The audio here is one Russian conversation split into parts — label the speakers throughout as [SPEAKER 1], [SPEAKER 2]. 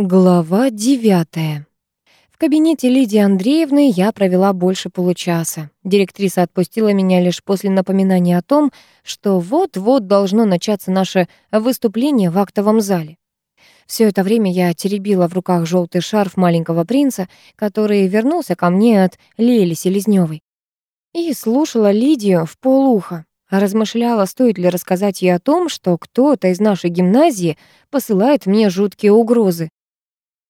[SPEAKER 1] Глава девятая. В кабинете Лидии Андреевны я провела больше получаса. Директриса отпустила меня лишь после напоминания о том, что вот-вот должно начаться наше выступление в актовом зале. Все это время я теребила в руках желтый шарф маленького принца, который вернулся ко мне от Лели Селезневой. И слушала Лидию в полуха. Размышляла, стоит ли рассказать ей о том, что кто-то из нашей гимназии посылает мне жуткие угрозы.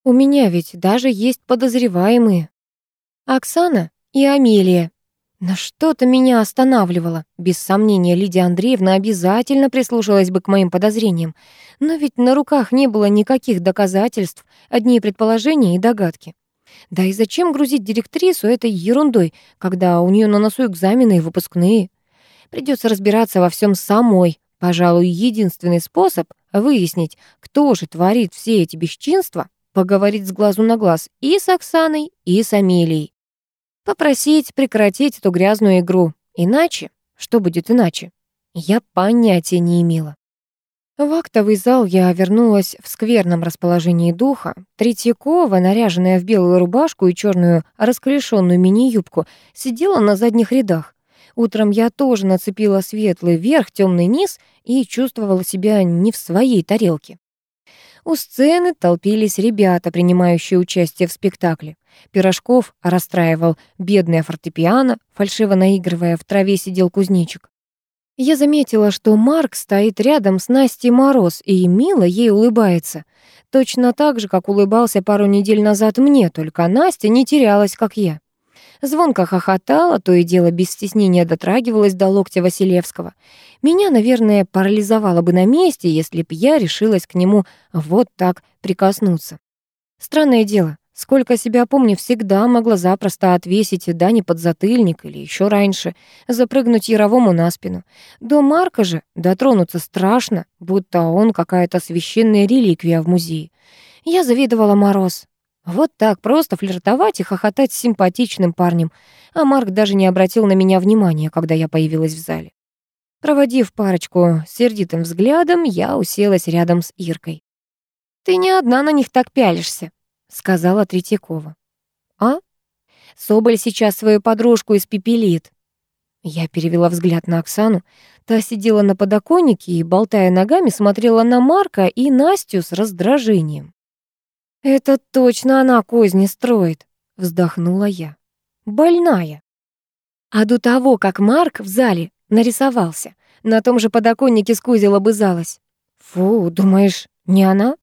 [SPEAKER 1] У меня ведь даже есть подозреваемые. Оксана и Амелия. Но что-то меня останавливало. Без сомнения, Лидия Андреевна обязательно прислушалась бы к моим подозрениям. Но ведь на руках не было никаких доказательств, одни предположения и догадки. Да и зачем грузить директрису этой ерундой, когда у нее на носу экзамены и выпускные? Придется разбираться во всем самой. Пожалуй, единственный способ выяснить, кто же творит все эти бесчинства, поговорить с глазу на глаз и с Оксаной, и с Амелией. Попросить прекратить эту грязную игру. Иначе, что будет иначе, я понятия не имела. В актовый зал я вернулась в скверном расположении духа. Третьякова, наряженная в белую рубашку и черную расклешенную мини-юбку, сидела на задних рядах. Утром я тоже нацепила светлый верх, темный низ и чувствовала себя не в своей тарелке. У сцены толпились ребята, принимающие участие в спектакле. Пирожков расстраивал бедное фортепиано, фальшиво наигрывая, в траве сидел кузнечик. Я заметила, что Марк стоит рядом с Настей Мороз и мило ей улыбается. Точно так же, как улыбался пару недель назад мне, только Настя не терялась, как я. Звонко хохотала, то и дело без стеснения дотрагивалась до локтя Василевского. Меня, наверное, парализовало бы на месте, если б я решилась к нему вот так прикоснуться. Странное дело, сколько себя помню, всегда могла запросто отвесить Дани подзатыльник или еще раньше, запрыгнуть Яровому на спину. До Марка же дотронуться страшно, будто он какая-то священная реликвия в музее. Я завидовала Мороз. Вот так просто флиртовать и хохотать с симпатичным парнем. А Марк даже не обратил на меня внимания, когда я появилась в зале. Проводив парочку сердитым взглядом, я уселась рядом с Иркой. «Ты не одна на них так пялишься», — сказала Третьякова. «А? Соболь сейчас свою подружку испепелит». Я перевела взгляд на Оксану. Та сидела на подоконнике и, болтая ногами, смотрела на Марка и Настю с раздражением. «Это точно она козни строит», — вздохнула я. «Больная». А до того, как Марк в зале нарисовался, на том же подоконнике с кузел обызалась. «Фу, думаешь, не она?»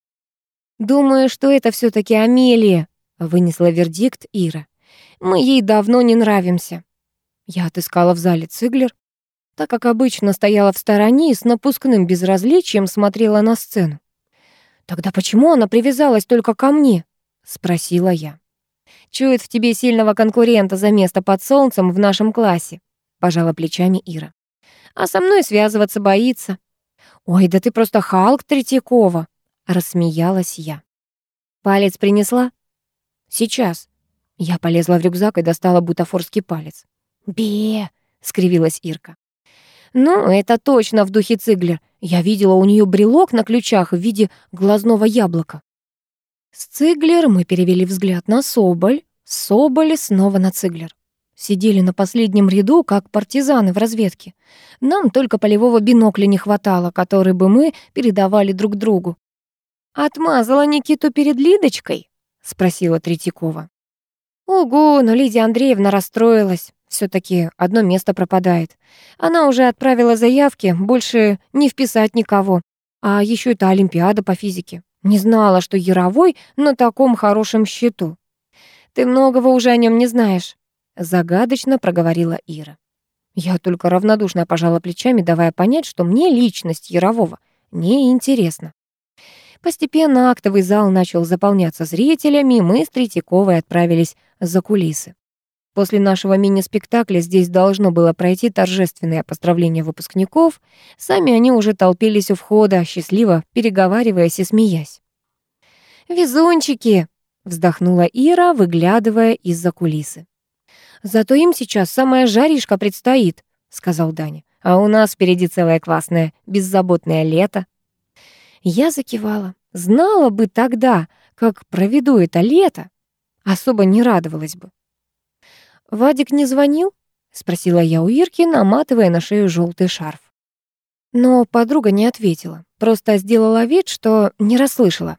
[SPEAKER 1] «Думаю, что это все таки Амелия», — вынесла вердикт Ира. «Мы ей давно не нравимся». Я отыскала в зале Циглер. Так как обычно стояла в стороне и с напускным безразличием смотрела на сцену. «Тогда почему она привязалась только ко мне?» — спросила я. «Чует в тебе сильного конкурента за место под солнцем в нашем классе», — пожала плечами Ира. «А со мной связываться боится». «Ой, да ты просто Халк Третьякова», — рассмеялась я. «Палец принесла?» «Сейчас». Я полезла в рюкзак и достала бутафорский палец. «Бе!» — скривилась Ирка. «Ну, это точно в духе Циглер. Я видела у нее брелок на ключах в виде глазного яблока». С Циглер мы перевели взгляд на Соболь, Соболь снова на Циглер. Сидели на последнем ряду, как партизаны в разведке. Нам только полевого бинокля не хватало, который бы мы передавали друг другу. «Отмазала Никиту перед Лидочкой?» — спросила Третьякова. «Ого, но Лидия Андреевна расстроилась все таки одно место пропадает. Она уже отправила заявки, больше не вписать никого. А еще это Олимпиада по физике. Не знала, что Яровой на таком хорошем счету. «Ты многого уже о нем не знаешь», — загадочно проговорила Ира. Я только равнодушно пожала плечами, давая понять, что мне личность Ярового не интересна. Постепенно актовый зал начал заполняться зрителями, и мы с Третьяковой отправились за кулисы. После нашего мини-спектакля здесь должно было пройти торжественное поздравление выпускников. Сами они уже толпились у входа, счастливо переговариваясь и смеясь. «Везунчики!» — вздохнула Ира, выглядывая из-за кулисы. «Зато им сейчас самая жаришка предстоит», — сказал Даня. «А у нас впереди целое классное, беззаботное лето». Я закивала. Знала бы тогда, как проведу это лето, особо не радовалась бы. «Вадик не звонил?» — спросила я у Ирки, наматывая на шею желтый шарф. Но подруга не ответила, просто сделала вид, что не расслышала.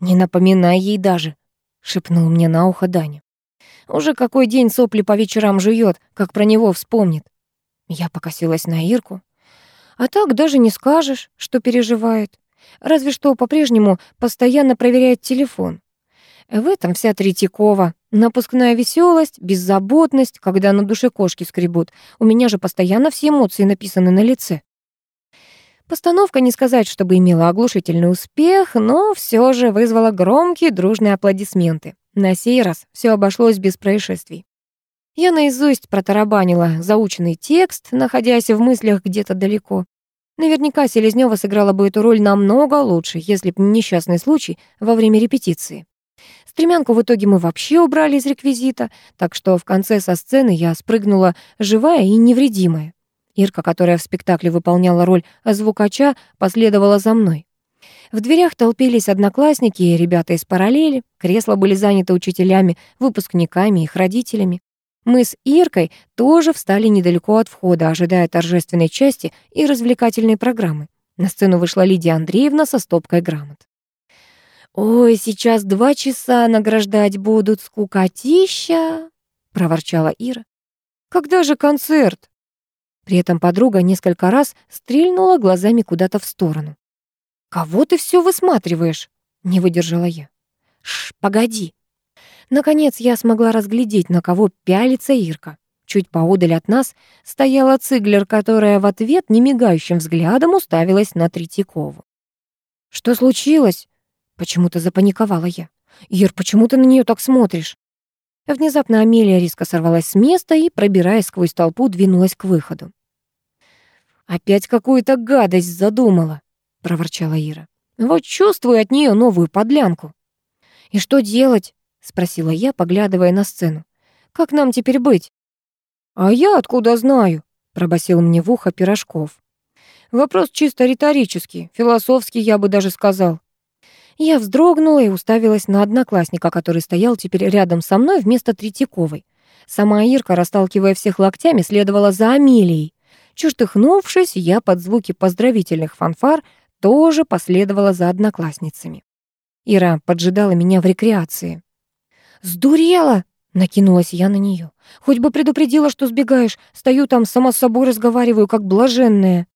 [SPEAKER 1] «Не напоминай ей даже», — шепнул мне на ухо Даня. «Уже какой день сопли по вечерам жует, как про него вспомнит». Я покосилась на Ирку. А так даже не скажешь, что переживает. Разве что по-прежнему постоянно проверяет телефон. В этом вся Третьякова. Напускная веселость, беззаботность, когда на душе кошки скребут. У меня же постоянно все эмоции написаны на лице. Постановка не сказать, чтобы имела оглушительный успех, но все же вызвала громкие дружные аплодисменты. На сей раз все обошлось без происшествий. Я наизусть протарабанила заученный текст, находясь в мыслях где-то далеко. Наверняка Селезнёва сыграла бы эту роль намного лучше, если б не несчастный случай во время репетиции. Стремянку в итоге мы вообще убрали из реквизита, так что в конце со сцены я спрыгнула живая и невредимая. Ирка, которая в спектакле выполняла роль звукача, последовала за мной. В дверях толпились одноклассники и ребята из параллели, кресла были заняты учителями, выпускниками, их родителями. Мы с Иркой тоже встали недалеко от входа, ожидая торжественной части и развлекательной программы. На сцену вышла Лидия Андреевна со стопкой грамот. «Ой, сейчас два часа награждать будут, скукотища!» — проворчала Ира. «Когда же концерт?» При этом подруга несколько раз стрельнула глазами куда-то в сторону. «Кого ты все высматриваешь?» — не выдержала я. «Шш, погоди!» Наконец я смогла разглядеть, на кого пялится Ирка. Чуть поодаль от нас стояла Циглер, которая в ответ немигающим взглядом уставилась на Третьякову. «Что случилось?» Почему-то запаниковала я. «Ир, почему ты на нее так смотришь?» Внезапно Амелия резко сорвалась с места и, пробираясь сквозь толпу, двинулась к выходу. «Опять какую-то гадость задумала», — проворчала Ира. «Вот чувствую от нее новую подлянку». «И что делать?» — спросила я, поглядывая на сцену. «Как нам теперь быть?» «А я откуда знаю?» — пробасил мне в ухо Пирожков. «Вопрос чисто риторический, философский, я бы даже сказал». Я вздрогнула и уставилась на одноклассника, который стоял теперь рядом со мной вместо Третьяковой. Сама Ирка, расталкивая всех локтями, следовала за Амелией. Чувствыхнувшись, я под звуки поздравительных фанфар тоже последовала за одноклассницами. Ира поджидала меня в рекреации. «Сдурела!» — накинулась я на нее. «Хоть бы предупредила, что сбегаешь. Стою там, сама с собой разговариваю, как блаженная.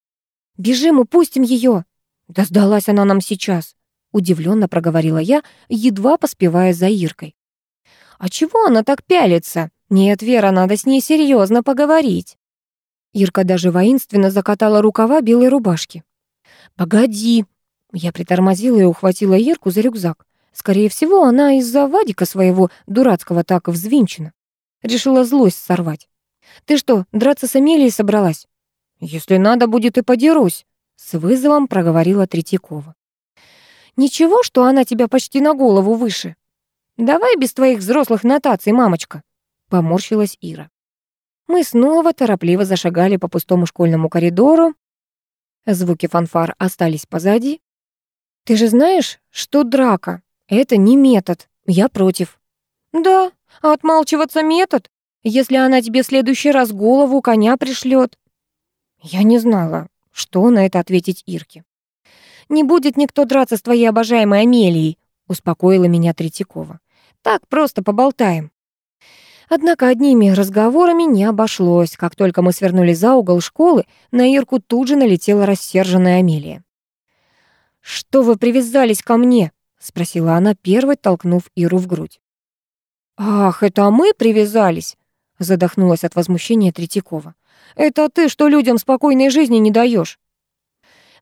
[SPEAKER 1] Бежим, упустим ее!» «Да сдалась она нам сейчас!» — удивленно проговорила я, едва поспевая за Иркой. «А чего она так пялится? Нет, Вера, надо с ней серьезно поговорить». Ирка даже воинственно закатала рукава белой рубашки. «Погоди!» Я притормозила и ухватила Ирку за рюкзак. Скорее всего, она из-за Вадика своего дурацкого так взвинчена. Решила злость сорвать. «Ты что, драться с Амелией собралась?» «Если надо будет, и подерусь», — с вызовом проговорила Третьякова. «Ничего, что она тебя почти на голову выше?» «Давай без твоих взрослых нотаций, мамочка», — поморщилась Ира. Мы снова торопливо зашагали по пустому школьному коридору. Звуки фанфар остались позади. «Ты же знаешь, что драка это не метод. Я против. Да, а отмалчиваться метод, если она тебе в следующий раз голову коня пришлет. Я не знала, что на это ответить Ирке. «Не будет никто драться с твоей обожаемой Амелией», успокоила меня Третьякова. «Так просто поболтаем». Однако одними разговорами не обошлось. Как только мы свернули за угол школы, на Ирку тут же налетела рассерженная Амелия. «Что вы привязались ко мне?» — спросила она, первой толкнув Иру в грудь. «Ах, это мы привязались?» — задохнулась от возмущения Третьякова. «Это ты, что людям спокойной жизни не даешь?»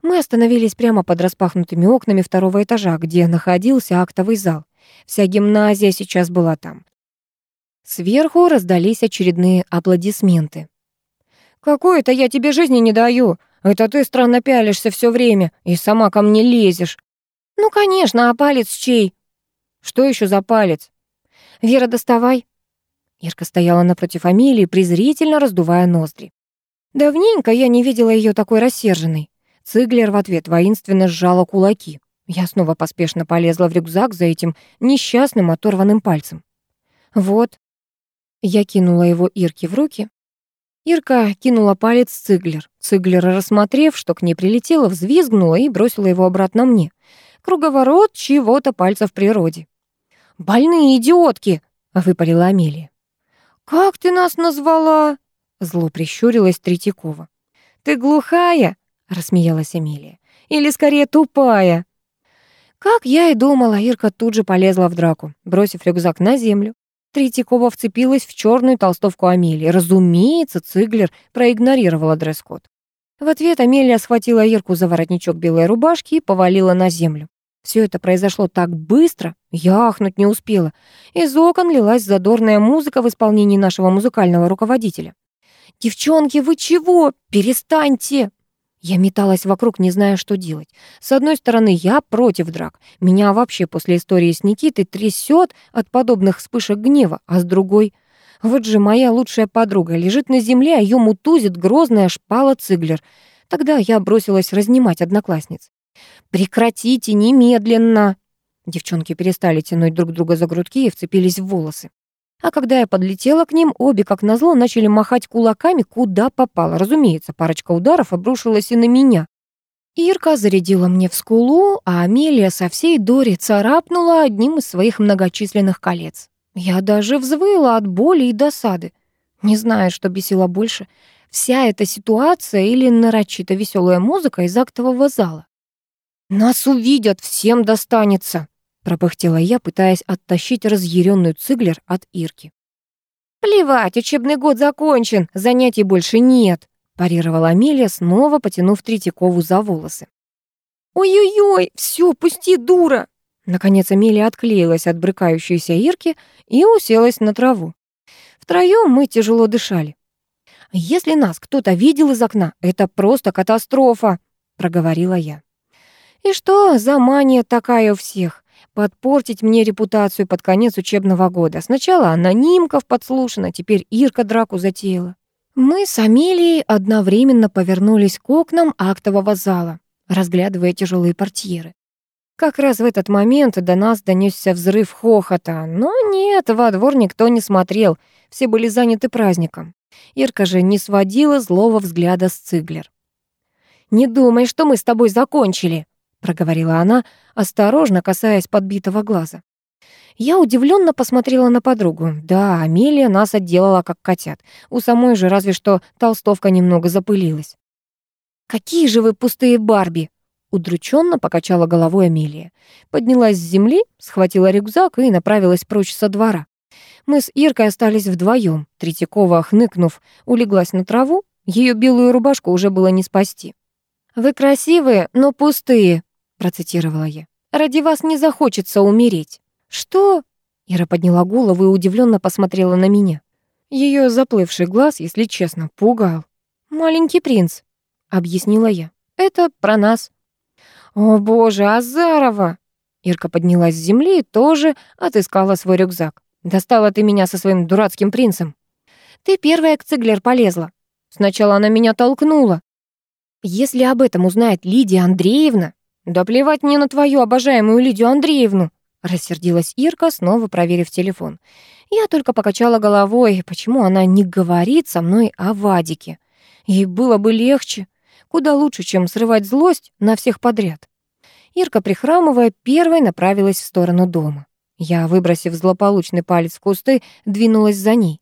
[SPEAKER 1] Мы остановились прямо под распахнутыми окнами второго этажа, где находился актовый зал. Вся гимназия сейчас была там. Сверху раздались очередные аплодисменты. «Какой это я тебе жизни не даю? Это ты странно пялишься все время и сама ко мне лезешь. «Ну, конечно, а палец чей?» «Что еще за палец?» «Вера, доставай». Ирка стояла напротив Амелии, презрительно раздувая ноздри. Давненько я не видела ее такой рассерженной. Циглер в ответ воинственно сжала кулаки. Я снова поспешно полезла в рюкзак за этим несчастным оторванным пальцем. Вот. Я кинула его Ирке в руки. Ирка кинула палец Циглер. Циглер, рассмотрев, что к ней прилетело, взвизгнула и бросила его обратно мне. Круговорот чего-то пальца в природе. «Больные идиотки!» — выпалила Амелия. «Как ты нас назвала?» — зло прищурилась Третьякова. «Ты глухая?» — рассмеялась Амелия. «Или скорее тупая?» Как я и думала, Ирка тут же полезла в драку, бросив рюкзак на землю. Третьякова вцепилась в черную толстовку Амелии. Разумеется, Циглер проигнорировала дресс-код. В ответ Амелия схватила Ирку за воротничок белой рубашки и повалила на землю. Все это произошло так быстро, я ахнуть не успела. Из окон лилась задорная музыка в исполнении нашего музыкального руководителя. «Девчонки, вы чего? Перестаньте!» Я металась вокруг, не зная, что делать. С одной стороны, я против драк. Меня вообще после истории с Никитой трясет от подобных вспышек гнева, а с другой... Вот же моя лучшая подруга лежит на земле, а ее мутузит грозная шпала Циглер. Тогда я бросилась разнимать одноклассниц. «Прекратите немедленно!» Девчонки перестали тянуть друг друга за грудки и вцепились в волосы. А когда я подлетела к ним, обе, как назло, начали махать кулаками, куда попало. Разумеется, парочка ударов обрушилась и на меня. Ирка зарядила мне в скулу, а Амелия со всей Дори царапнула одним из своих многочисленных колец. Я даже взвыла от боли и досады. Не знаю, что бесило больше. Вся эта ситуация или нарочито веселая музыка из актового зала. «Нас увидят, всем достанется!» Пропыхтела я, пытаясь оттащить разъяренную Циглер от Ирки. «Плевать, учебный год закончен, занятий больше нет», парировала Амелия, снова потянув Третьякову за волосы. «Ой-ой-ой, все, пусти, дура!» Наконец Амелия отклеилась от брыкающейся Ирки и уселась на траву. Втроем мы тяжело дышали. «Если нас кто-то видел из окна, это просто катастрофа», — проговорила я. «И что за мания такая у всех? Подпортить мне репутацию под конец учебного года. Сначала анонимков подслушана, теперь Ирка драку затеяла. Мы с Амелией одновременно повернулись к окнам актового зала, разглядывая тяжелые портьеры. Как раз в этот момент до нас донесся взрыв хохота. Но нет, во двор никто не смотрел, все были заняты праздником. Ирка же не сводила злого взгляда с Циглер. «Не думай, что мы с тобой закончили», проговорила она, осторожно касаясь подбитого глаза. Я удивленно посмотрела на подругу. Да, Амелия нас отделала как котят. У самой же разве что толстовка немного запылилась. «Какие же вы пустые Барби!» Удрученно покачала головой Амелия. Поднялась с земли, схватила рюкзак и направилась прочь со двора. Мы с Иркой остались вдвоем. Третьякова, хныкнув, улеглась на траву. Ее белую рубашку уже было не спасти. «Вы красивые, но пустые», процитировала я. Ради вас не захочется умереть. Что? Ира подняла голову и удивленно посмотрела на меня. Ее заплывший глаз, если честно, пугал. «Маленький принц», — объяснила я. «Это про нас». «О боже, Азарова!» Ирка поднялась с земли и тоже отыскала свой рюкзак. «Достала ты меня со своим дурацким принцем». «Ты первая к Циглер полезла. Сначала она меня толкнула. Если об этом узнает Лидия Андреевна, «Да плевать мне на твою обожаемую Лидию Андреевну!» Рассердилась Ирка, снова проверив телефон. Я только покачала головой, почему она не говорит со мной о Вадике. Ей было бы легче, куда лучше, чем срывать злость на всех подряд. Ирка, прихрамывая, первой направилась в сторону дома. Я, выбросив злополучный палец в кусты, двинулась за ней.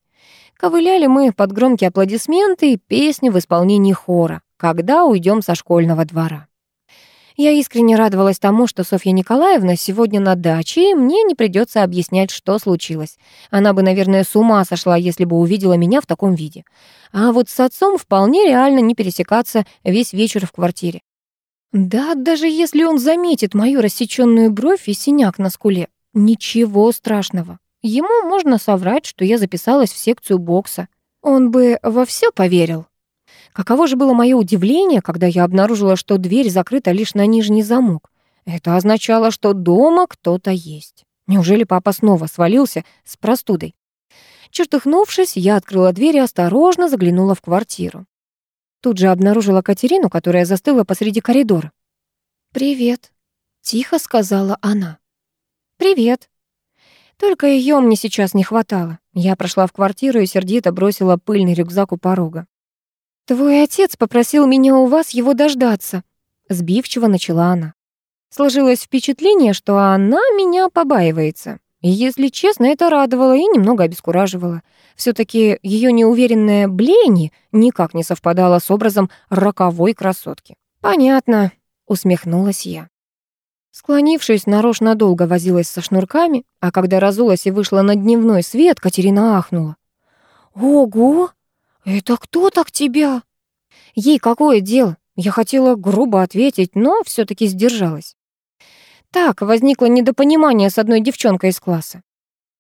[SPEAKER 1] Ковыляли мы под громкие аплодисменты и песни в исполнении хора «Когда уйдем со школьного двора». Я искренне радовалась тому, что Софья Николаевна сегодня на даче, и мне не придется объяснять, что случилось. Она бы, наверное, с ума сошла, если бы увидела меня в таком виде. А вот с отцом вполне реально не пересекаться весь вечер в квартире. Да, даже если он заметит мою рассечённую бровь и синяк на скуле, ничего страшного. Ему можно соврать, что я записалась в секцию бокса. Он бы во все поверил. Каково же было мое удивление, когда я обнаружила, что дверь закрыта лишь на нижний замок. Это означало, что дома кто-то есть. Неужели папа снова свалился с простудой? Чертыхнувшись, я открыла дверь и осторожно заглянула в квартиру. Тут же обнаружила Катерину, которая застыла посреди коридора. «Привет», Тихо сказала она. «Привет». Только ее мне сейчас не хватало. Я прошла в квартиру и сердито бросила пыльный рюкзак у порога. «Твой отец попросил меня у вас его дождаться», — сбивчиво начала она. Сложилось впечатление, что она меня побаивается. Если честно, это радовало и немного обескураживало. все таки ее неуверенное блени никак не совпадало с образом роковой красотки. «Понятно», — усмехнулась я. Склонившись, нарочно долго возилась со шнурками, а когда разулась и вышла на дневной свет, Катерина ахнула. «Ого! Это кто так тебя?» Ей какое дело? Я хотела грубо ответить, но все таки сдержалась. Так, возникло недопонимание с одной девчонкой из класса.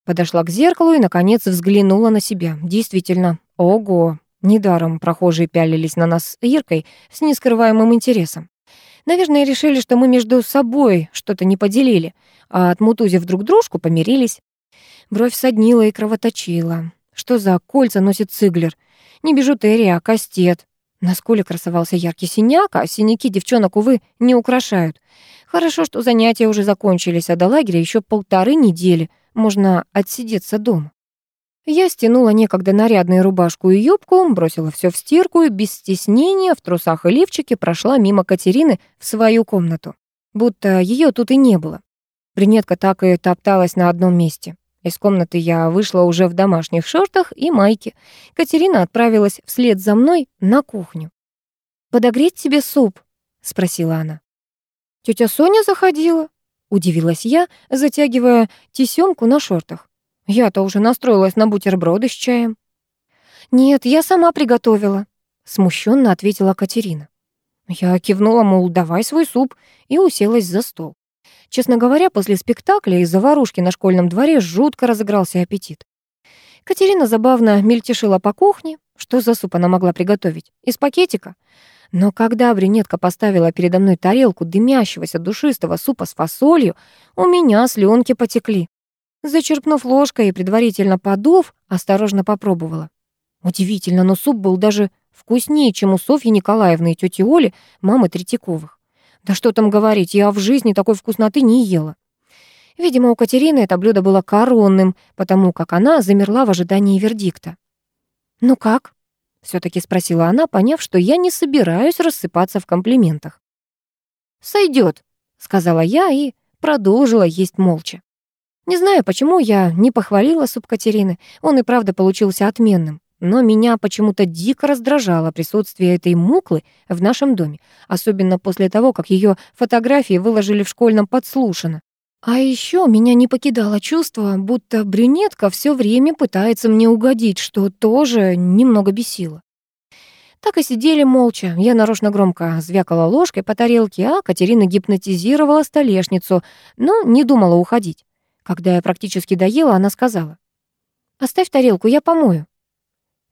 [SPEAKER 1] Подошла к зеркалу и, наконец, взглянула на себя. Действительно, ого! Недаром прохожие пялились на нас с Иркой с нескрываемым интересом. Наверное, решили, что мы между собой что-то не поделили, а отмутузив друг дружку, помирились. Бровь соднила и кровоточила. Что за кольца носит Циглер? Не бижутерия, а кастет. На скуле красовался яркий синяк, а синяки девчонок, увы, не украшают. Хорошо, что занятия уже закончились, а до лагеря еще полторы недели. Можно отсидеться дома. Я стянула некогда нарядную рубашку и юбку, бросила все в стирку и без стеснения в трусах и лифчике прошла мимо Катерины в свою комнату. Будто ее тут и не было. Брюнетка так и топталась на одном месте. Из комнаты я вышла уже в домашних шортах и майке. Катерина отправилась вслед за мной на кухню. «Подогреть тебе суп?» — спросила она. «Тетя Соня заходила?» — удивилась я, затягивая тесёмку на шортах. Я-то уже настроилась на бутерброды с чаем. «Нет, я сама приготовила», — смущенно ответила Катерина. Я кивнула, мол, давай свой суп, и уселась за стол. Честно говоря, после спектакля из заварушки на школьном дворе жутко разыгрался аппетит. Катерина забавно мельтешила по кухне. Что за суп она могла приготовить? Из пакетика? Но когда брюнетка поставила передо мной тарелку дымящегося душистого супа с фасолью, у меня слюнки потекли. Зачерпнув ложкой и предварительно подув, осторожно попробовала. Удивительно, но суп был даже вкуснее, чем у Софьи Николаевны и тети Оли, мамы Третьяковых. Да что там говорить, я в жизни такой вкусноты не ела. Видимо, у Катерины это блюдо было коронным, потому как она замерла в ожидании вердикта. «Ну как?» — все таки спросила она, поняв, что я не собираюсь рассыпаться в комплиментах. Сойдет, сказала я и продолжила есть молча. Не знаю, почему я не похвалила суп Катерины. Он и правда получился отменным. Но меня почему-то дико раздражало присутствие этой муклы в нашем доме, особенно после того, как ее фотографии выложили в школьном подслушано. А еще меня не покидало чувство, будто брюнетка все время пытается мне угодить, что тоже немного бесило. Так и сидели молча. Я нарочно громко звякала ложкой по тарелке, а Катерина гипнотизировала столешницу, но не думала уходить. Когда я практически доела, она сказала, «Оставь тарелку, я помою».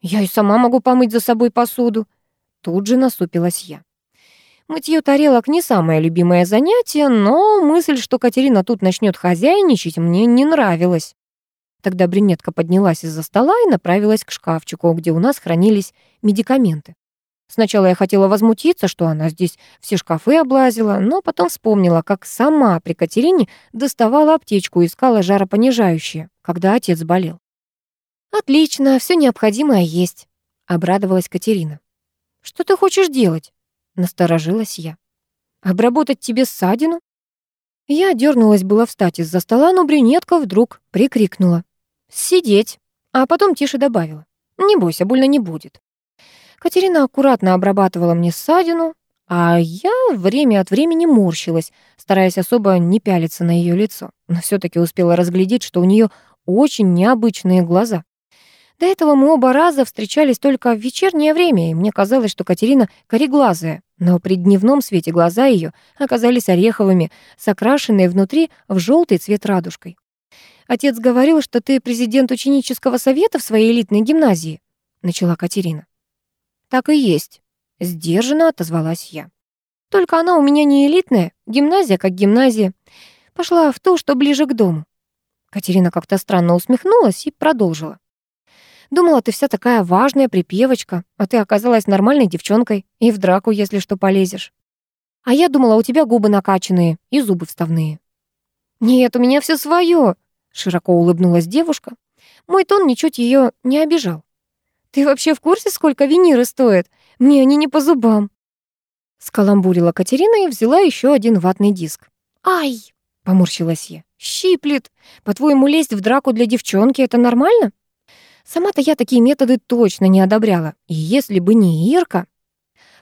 [SPEAKER 1] «Я и сама могу помыть за собой посуду». Тут же насупилась я. Мытье тарелок не самое любимое занятие, но мысль, что Катерина тут начнет хозяйничать, мне не нравилась. Тогда брюнетка поднялась из-за стола и направилась к шкафчику, где у нас хранились медикаменты. Сначала я хотела возмутиться, что она здесь все шкафы облазила, но потом вспомнила, как сама при Катерине доставала аптечку и искала жаропонижающее, когда отец болел. «Отлично, все необходимое есть», — обрадовалась Катерина. «Что ты хочешь делать?» — насторожилась я. «Обработать тебе ссадину?» Я дернулась было встать из-за стола, но брюнетка вдруг прикрикнула. «Сидеть!» А потом тише добавила. «Не бойся, больно не будет». Катерина аккуратно обрабатывала мне ссадину, а я время от времени морщилась, стараясь особо не пялиться на ее лицо, но все таки успела разглядеть, что у нее очень необычные глаза. До этого мы оба раза встречались только в вечернее время, и мне казалось, что Катерина кореглазая, но при дневном свете глаза ее оказались ореховыми, с окрашенной внутри в желтый цвет радужкой. «Отец говорил, что ты президент ученического совета в своей элитной гимназии», — начала Катерина. «Так и есть», — сдержанно отозвалась я. «Только она у меня не элитная, гимназия как гимназия. Пошла в то, что ближе к дому». Катерина как-то странно усмехнулась и продолжила. «Думала, ты вся такая важная припевочка, а ты оказалась нормальной девчонкой и в драку, если что, полезешь». А я думала, у тебя губы накачанные и зубы вставные. Нет, у меня все свое, широко улыбнулась девушка. Мой тон ничуть ее не обижал. Ты вообще в курсе, сколько виниры стоят? Мне они не по зубам. Скаламбурила Катерина и взяла еще один ватный диск. «Ай!» — поморщилась я. «Щиплет! По-твоему, лезть в драку для девчонки — это нормально?» Сама-то я такие методы точно не одобряла. И если бы не Ирка...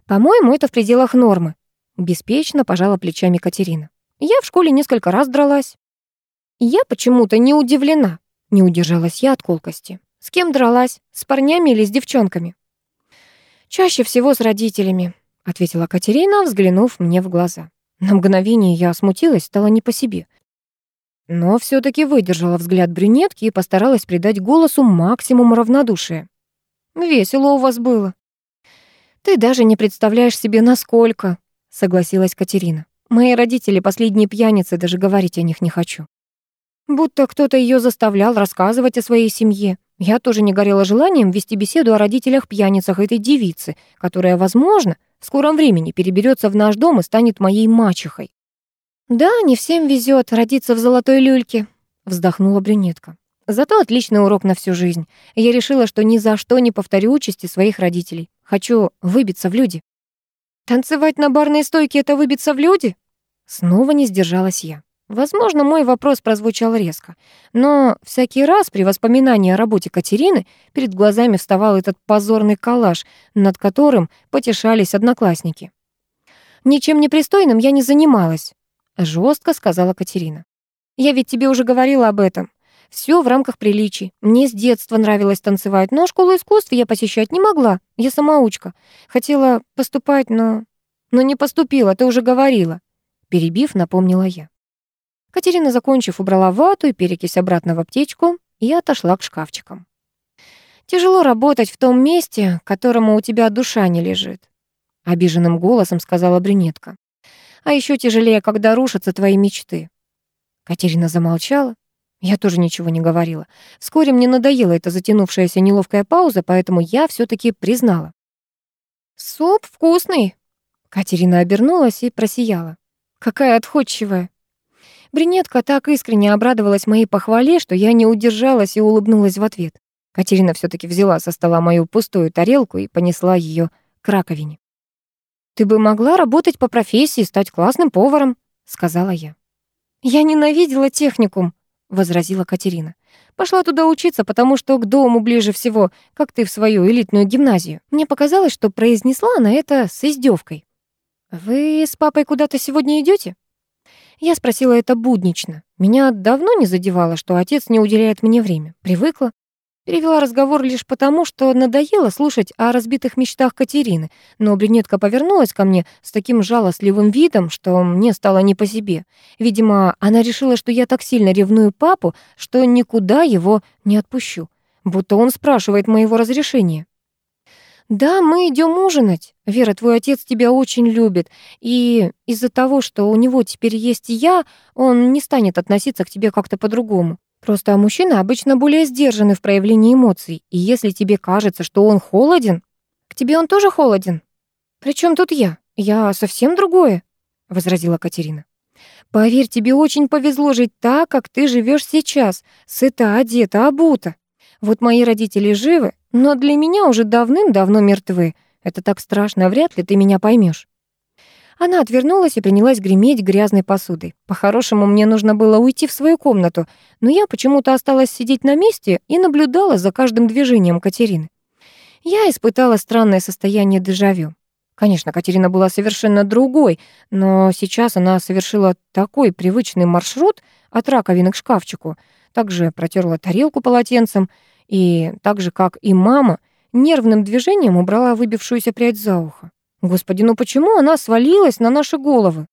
[SPEAKER 1] По-моему, это в пределах нормы. Беспечно пожала плечами Катерина. Я в школе несколько раз дралась. Я почему-то не удивлена. Не удержалась я от колкости. С кем дралась? С парнями или с девчонками? Чаще всего с родителями, ответила Катерина, взглянув мне в глаза. На мгновение я смутилась, стала не по себе. Но все таки выдержала взгляд брюнетки и постаралась придать голосу максимум равнодушия. «Весело у вас было». «Ты даже не представляешь себе, насколько», — согласилась Катерина. «Мои родители последние пьяницы, даже говорить о них не хочу». Будто кто-то ее заставлял рассказывать о своей семье. Я тоже не горела желанием вести беседу о родителях-пьяницах этой девицы, которая, возможно, в скором времени переберется в наш дом и станет моей мачехой. «Да, не всем везет родиться в золотой люльке», — вздохнула брюнетка. «Зато отличный урок на всю жизнь. Я решила, что ни за что не повторю участи своих родителей. Хочу выбиться в люди». «Танцевать на барной стойке — это выбиться в люди?» Снова не сдержалась я. Возможно, мой вопрос прозвучал резко, но всякий раз при воспоминании о работе Катерины перед глазами вставал этот позорный коллаж, над которым потешались одноклассники. «Ничем непристойным я не занималась», — жестко сказала Катерина. «Я ведь тебе уже говорила об этом. Все в рамках приличий. Мне с детства нравилось танцевать, но школу искусств я посещать не могла. Я самоучка. Хотела поступать, но... Но не поступила, ты уже говорила». Перебив, напомнила я. Катерина, закончив, убрала вату и перекись обратно в аптечку и отошла к шкафчикам. «Тяжело работать в том месте, которому у тебя душа не лежит», — обиженным голосом сказала брюнетка. «А еще тяжелее, когда рушатся твои мечты». Катерина замолчала. Я тоже ничего не говорила. Вскоре мне надоела эта затянувшаяся неловкая пауза, поэтому я все таки признала. «Суп вкусный!» Катерина обернулась и просияла. «Какая отходчивая!» Брюнетка так искренне обрадовалась моей похвале, что я не удержалась и улыбнулась в ответ. Катерина все таки взяла со стола мою пустую тарелку и понесла ее к раковине. «Ты бы могла работать по профессии, стать классным поваром», — сказала я. «Я ненавидела техникум», — возразила Катерина. «Пошла туда учиться, потому что к дому ближе всего, как ты в свою элитную гимназию. Мне показалось, что произнесла она это с издевкой. «Вы с папой куда-то сегодня идете? Я спросила это буднично. Меня давно не задевало, что отец не уделяет мне время. Привыкла. Перевела разговор лишь потому, что надоело слушать о разбитых мечтах Катерины, но брюнетка повернулась ко мне с таким жалостливым видом, что мне стало не по себе. Видимо, она решила, что я так сильно ревную папу, что никуда его не отпущу, будто он спрашивает моего разрешения. «Да, мы идем ужинать. Вера, твой отец тебя очень любит, и из-за того, что у него теперь есть я, он не станет относиться к тебе как-то по-другому. Просто мужчины обычно более сдержаны в проявлении эмоций, и если тебе кажется, что он холоден, к тебе он тоже холоден. Причем тут я? Я совсем другое», — возразила Катерина. «Поверь, тебе очень повезло жить так, как ты живешь сейчас, сыта, одета, обута. Вот мои родители живы, но для меня уже давным-давно мертвы. Это так страшно, вряд ли ты меня поймешь. Она отвернулась и принялась греметь грязной посудой. По-хорошему, мне нужно было уйти в свою комнату, но я почему-то осталась сидеть на месте и наблюдала за каждым движением Катерины. Я испытала странное состояние дежавю. Конечно, Катерина была совершенно другой, но сейчас она совершила такой привычный маршрут от раковины к шкафчику, также протерла тарелку полотенцем и, так же, как и мама, нервным движением убрала выбившуюся прядь за ухо. Господи, ну почему она свалилась на наши головы?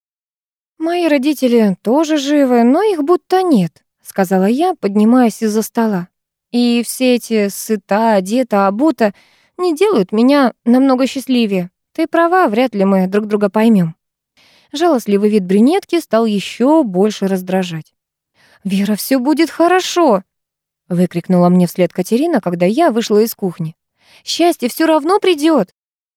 [SPEAKER 1] Мои родители тоже живы, но их будто нет, сказала я, поднимаясь из-за стола. И все эти сыта, одета, обута не делают меня намного счастливее. Ты права, вряд ли мы друг друга поймем. Жалостливый вид брюнетки стал еще больше раздражать. «Вера, все будет хорошо!» — выкрикнула мне вслед Катерина, когда я вышла из кухни. «Счастье все равно придет.